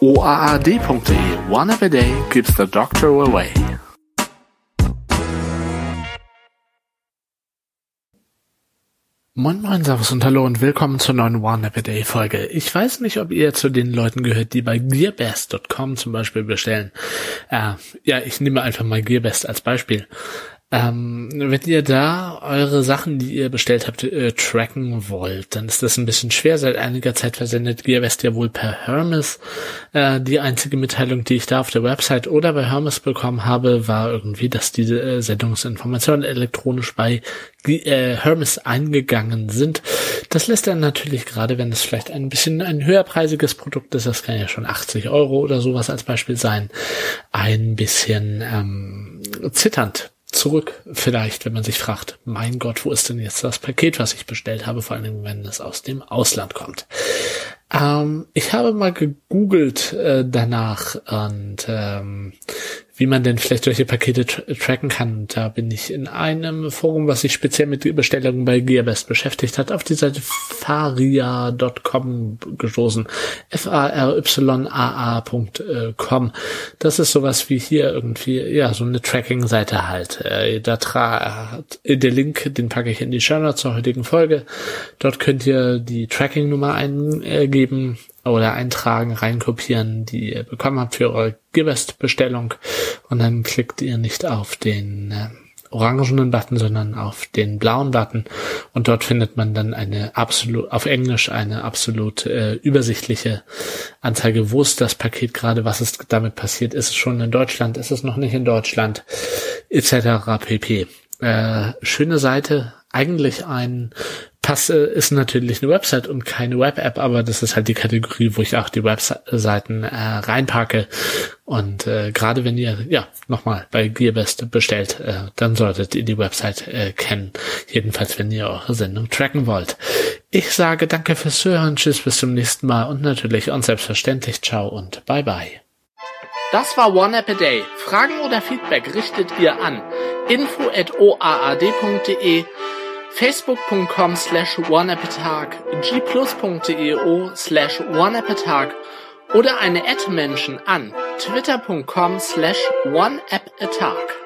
OAAD.de One Every Day keeps the doctor away. Moin Moin, Servus und Hallo und willkommen zur neuen One Every Day Folge. Ich weiß nicht, ob ihr zu den Leuten gehört, die bei Gearbest.com zum Beispiel bestellen. Äh, ja, ich nehme einfach mal Gearbest als Beispiel. Ähm, wenn ihr da eure Sachen, die ihr bestellt habt, äh, tracken wollt, dann ist das ein bisschen schwer. Seit einiger Zeit versendet GearWest ja wohl per Hermes. Äh, die einzige Mitteilung, die ich da auf der Website oder bei Hermes bekommen habe, war irgendwie, dass diese äh, Sendungsinformationen elektronisch bei äh, Hermes eingegangen sind. Das lässt dann natürlich gerade, wenn es vielleicht ein bisschen ein höherpreisiges Produkt ist, das kann ja schon 80 Euro oder sowas als Beispiel sein, ein bisschen ähm, zitternd zurück, vielleicht, wenn man sich fragt, mein Gott, wo ist denn jetzt das Paket, was ich bestellt habe, vor allem wenn es aus dem Ausland kommt. Ähm, ich habe mal gegoogelt äh, danach und ähm, wie man denn vielleicht solche Pakete tra tracken kann. Da bin ich in einem Forum, was sich speziell mit Bestellungen bei Gearbest beschäftigt hat, auf die Seite faria.com gestoßen. F-A-R-Y-A-A.com. Das ist sowas wie hier irgendwie, ja, so eine Tracking-Seite halt. Äh, da tra der Link, den packe ich in die Show Notes zur heutigen Folge. Dort könnt ihr die Tracking-Nummer eingeben oder eintragen, reinkopieren, die ihr bekommen habt für eure Gearbest-Bestellung und dann klickt ihr nicht auf den äh, orangenen Button, sondern auf den blauen Button und dort findet man dann eine absolut auf Englisch eine absolut äh, übersichtliche Anzeige, wo ist das Paket gerade, was ist damit passiert, ist es schon in Deutschland, ist es noch nicht in Deutschland, etc. pp. Äh, schöne Seite, eigentlich ein Pass äh, ist natürlich eine Website und keine Web-App, aber das ist halt die Kategorie, wo ich auch die Webseiten äh, reinpacke. Und äh, gerade wenn ihr, ja, nochmal bei Gearbest bestellt, äh, dann solltet ihr die Website äh, kennen. Jedenfalls, wenn ihr eure Sendung tracken wollt. Ich sage danke fürs Zuhören, tschüss, bis zum nächsten Mal und natürlich und selbstverständlich ciao und bye bye. Das war One App a Day. Fragen oder Feedback richtet ihr an info at oaad.de facebook.com slash oneappatag, gplus.eo slash oneappatag oder eine Ad-Menschen an twitter.com slash oneappatag.